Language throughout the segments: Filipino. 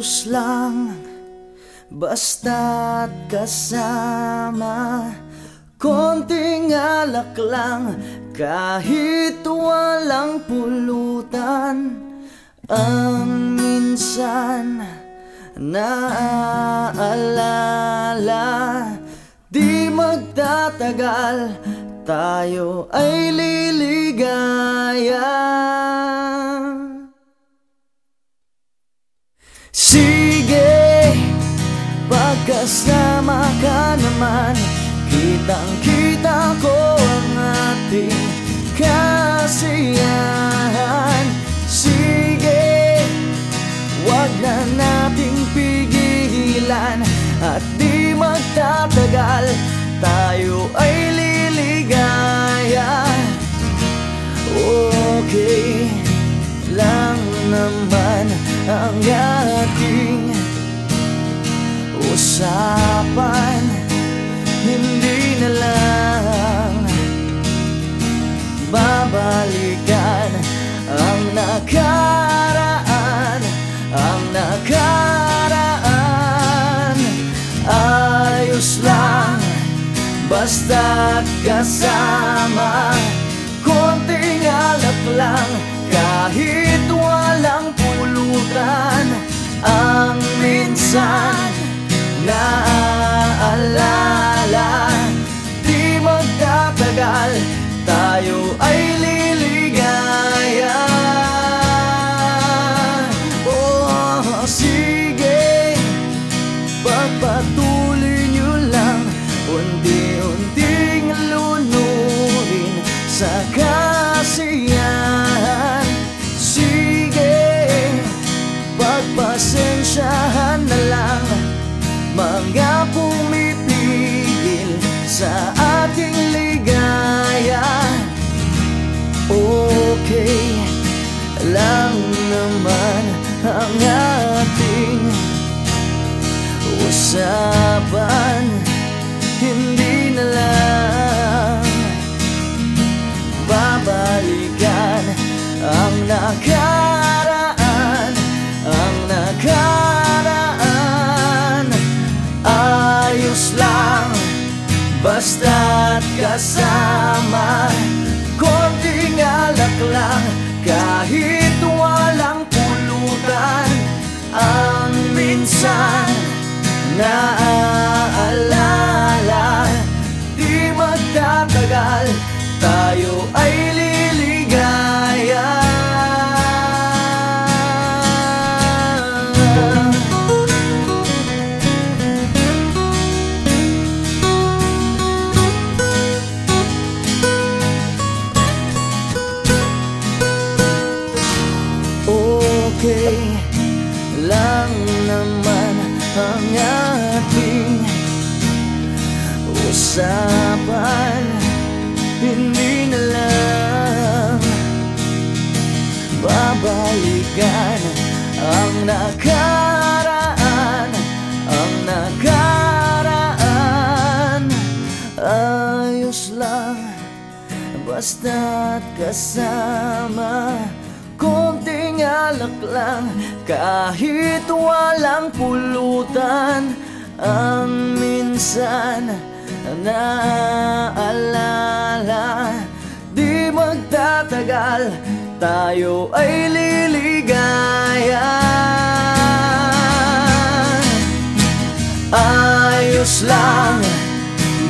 Ayos lang Basta't kasama. Konting alak lang Kahit walang pulutan. Ang minsan Naaalala Di magtatagal Tayo ay liligaya Sige, pagkasama ka naman Kitang kita ko ang ating ating usapan Hindi na lang babalikan ang nakaraan Ang nakaraan. Ayos lang basta't kasama Konting alak lang kahit walang pulutan minsan naaalala. Di magtatagal tayo ay liligaya. Oh, sige Pagpatuloy nyo lang. Unti-unting lunurin sa kasiyahan Mga pumipigil sa ating ligaya. Okay lang naman ang ating usapan Basta't kasama Konting alak lang Kahit walang pulutan Ang minsan naaalala Okay lang naman ang ating usapan. Hindi na lang babalikan ang nakaraan Ang nakaraan. Ayos lang Basta't kasama Konting alak lang Kahit walang pulutan Ang minsan naaalala Di magtatagal Tayo ay liligaya. Ayos lang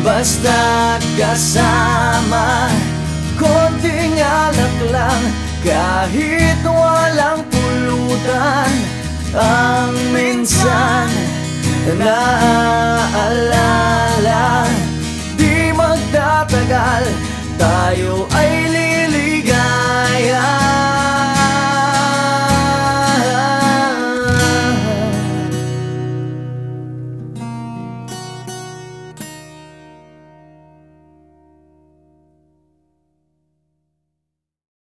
Basta't kasama Konting alak lang Kahit walang pulutan Ang minsan Naaalala. Di magtatagal Tayo ay